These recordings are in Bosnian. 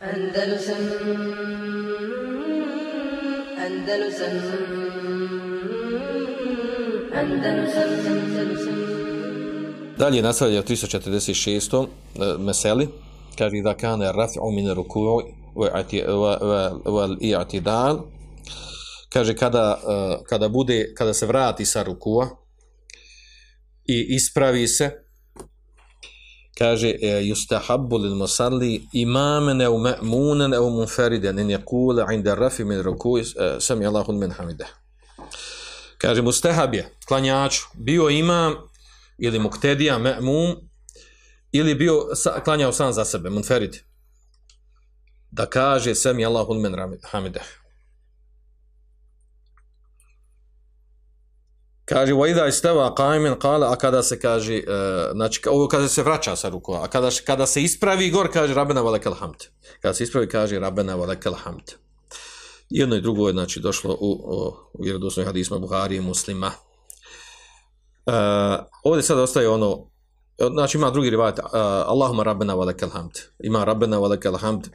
Andalusam Andalusam Andalusam Andalusam Dalje nastavlja u 346. Eh, meseli, kaže da kane raf'u min ruku'u wal i'tidal, kaže kada, eh, kada bude, kada se vrati sa rukua i ispravi se, kaže e, yustahabbu lil musalli imaman aw ma'munan aw munfaridan an yaqula 'inda rafi min ruku'i e, sami Allahu min hamidah. Kaže mustahab je klanjač bio imam ili muktedija, ma'mum ili bio sa, klanjao sam za sebe, munferid, da kaže sami Allahu min hamide. Kaže, wa idha istava qaimen qala, a kada se kaže, uh, znači, ovo kada se vraća sa ruku, a kada, kada se ispravi gor, kaže, rabbena wa hamd. Kada se ispravi, kaže, rabbena wa hamd. Jedno i drugo je, znači, došlo u, u, u vjerodosnoj hadisma Buhari i muslima. Uh, ovdje sad ostaje ono, e, znači ima drugi rivajat, uh, Allahuma rabbena wa lekel hamd. Ima rabbena wa lekel hamd.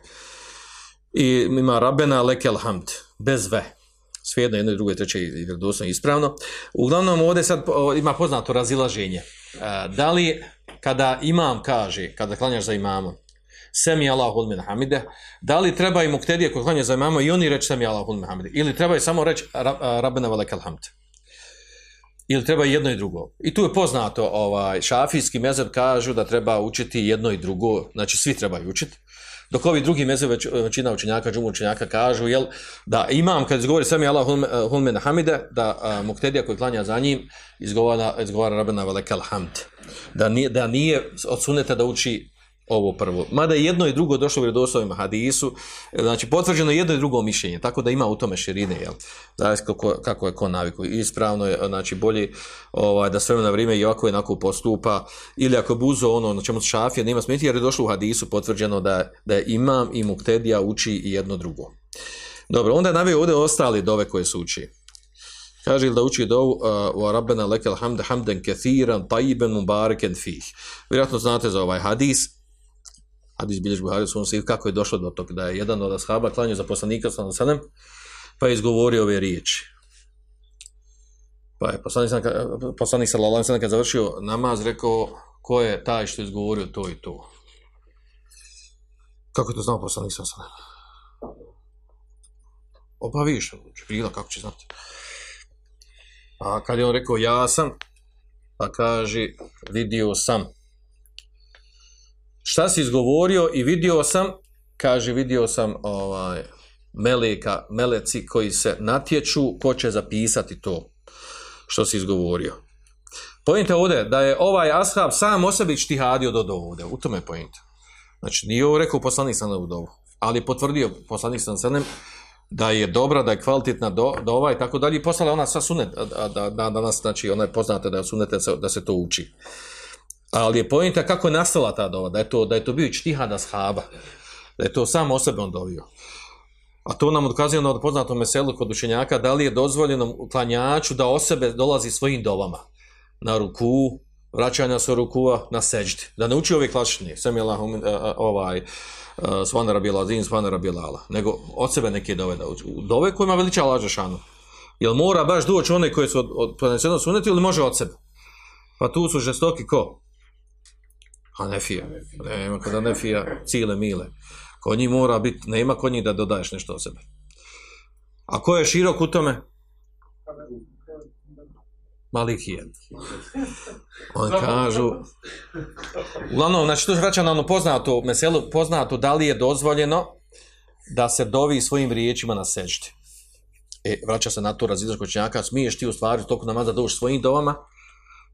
I ima rabbena lekel hamd. Bez ve svejedno jedno i drugo i treće i vjerodostojno ispravno. Uglavnom ovdje sad ima poznato razilaženje. E, da li kada imam kaže, kada klanjaš za imamom, Semi Allahu min hamide. Da li treba i muktedije koji klanja za imamo i oni reći Semi Allahu min hamide? Ili treba samo reći Rabbena velekal hamd? ili treba jedno i drugo. I tu je poznato, ovaj, šafijski mezar kažu da treba učiti jedno i drugo, znači svi trebaju učiti. Dok ovi drugi mezeb već, većina učenjaka, džumu učenjaka kažu, jel, da imam, kad izgovori sami Allah hulmen eh, hamide, da eh, a, muktedija koji klanja za njim, izgovara, izgovara rabena Velekel hamd. Da nije, da nije odsunete da uči ovo prvo. Mada jedno i drugo došlo u vredosovim hadisu, e, znači potvrđeno jedno i drugo mišljenje, tako da ima u tome širine, jel? Znači kako, kako je ko naviku. Ispravno je, znači bolje ovaj, da sve na vrijeme i ovako jednako postupa, ili ako buzo ono na čemu šafija, nema smeti, jer je došlo u hadisu potvrđeno da, da imam i muktedija uči i jedno drugo. Dobro, onda je navio ovdje ostali dove koje su uči. Kaže da uči dovu uh, wa rabbena lekel hamd hamdan kathiran tayyiban mubarakan fih. Vjerojatno znate za ovaj hadis, hadis bilješ Buhari su se kako je došlo do toga da je jedan od ashaba klanio za poslanika sa sanem pa je izgovorio ove riječi. Pa je poslanik, poslanik sallallahu alejhi ve kad završio namaz rekao ko je taj što je izgovorio to i to. Kako je to znao poslanik sallallahu alejhi ve Opa viš, bila kako će znati. A kad je on rekao ja sam, pa kaže vidio sam šta si izgovorio i vidio sam, kaže, vidio sam ovaj, meleka, meleci koji se natječu, ko će zapisati to što si izgovorio. Pojente ovdje da je ovaj ashab sam o sebi štihadio do ovdje, u tome je pojente. Znači, nije ovo rekao poslanik sam u dovu, ali potvrdio poslanik sam sanem da je dobra, da je kvalitetna do, do ovaj, tako dalje, i poslala ona sa sunet, da, da, da, da nas, znači, ona je poznata da je sunete, da se to uči. Ali je pojenta kako je nastala ta dova, da je to, da je to bio čtihad ashaba, da je to sam o sebe on dovio. A to nam odkazuje na poznatom meselu kod učenjaka, da li je dozvoljeno klanjaču da o sebe dolazi svojim dovama. Na ruku, vraćanja sa rukua, na seđdi. Da ne uči ove klasične, sam je ovaj, svana rabila azin, svana rabilala. Nego od sebe neke dove da uči. Dove kojima veliča laža šanu. Jel mora baš doći one koje su od, od, od, od ili može od sebe? Pa tu su žestoki ko? Hanefija. Nema kod Hanefija cile mile. Kod njih mora biti, nema kod njih da dodaješ nešto o sebe. A ko je širok u tome? Malikije. On kažu... Uglavnom, znači to vraća na ono poznato, meselu poznato da li je dozvoljeno da se dovi svojim riječima na seždi. E, vraća se na to razidaš kočnjaka, smiješ ti u stvari toliko namaza da svojim dovama,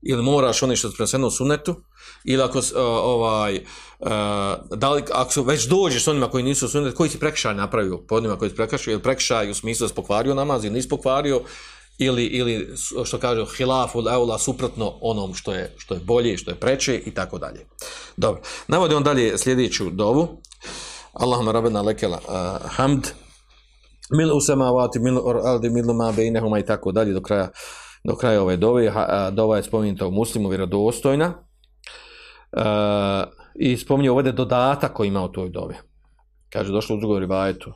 ili moraš ono što je preneseno u sunetu, ili ako, uh, ovaj, uh, da li, ako su, već dođeš s onima koji nisu u koji si prekšaj napravio, po onima koji si prekšaj, ili prekšaj u smislu da si pokvario namaz, ili nisi pokvario, ili, ili što kaže hilafu aula suprotno onom što je, što je bolje, što je preče i tako dalje. Dobro, navodi on dalje sljedeću dovu. Allahumma rabbena lekela uh, hamd, mil usamavati, mil ardi, mil ma bejnehuma i tako dalje do kraja do kraja ove dove, dova je spomenuta u muslimu vjerodostojna, e, i spominje ovdje dodatak koji ima u toj dovi. kaže došlo u drugoj rivajetu.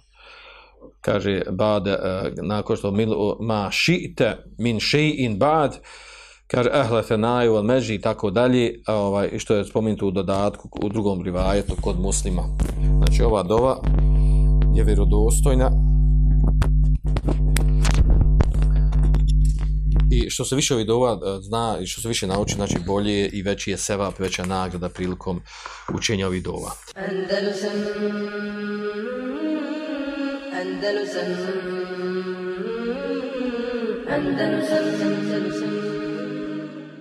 Kaže bad e, nakon što mil, ma šite min še'in bad kaže ehle fenaju al meži i tako dalje ovaj, što je spomenuto u dodatku u drugom rivajetu kod muslima. Znači ova dova je vjerodostojna. I što se više ovih dova e, zna i što se više nauči znači bolje i veći je sevap veća nagrada prilikom učenja ovih dova. Andalusam Andalusam Andalusam Andalusam.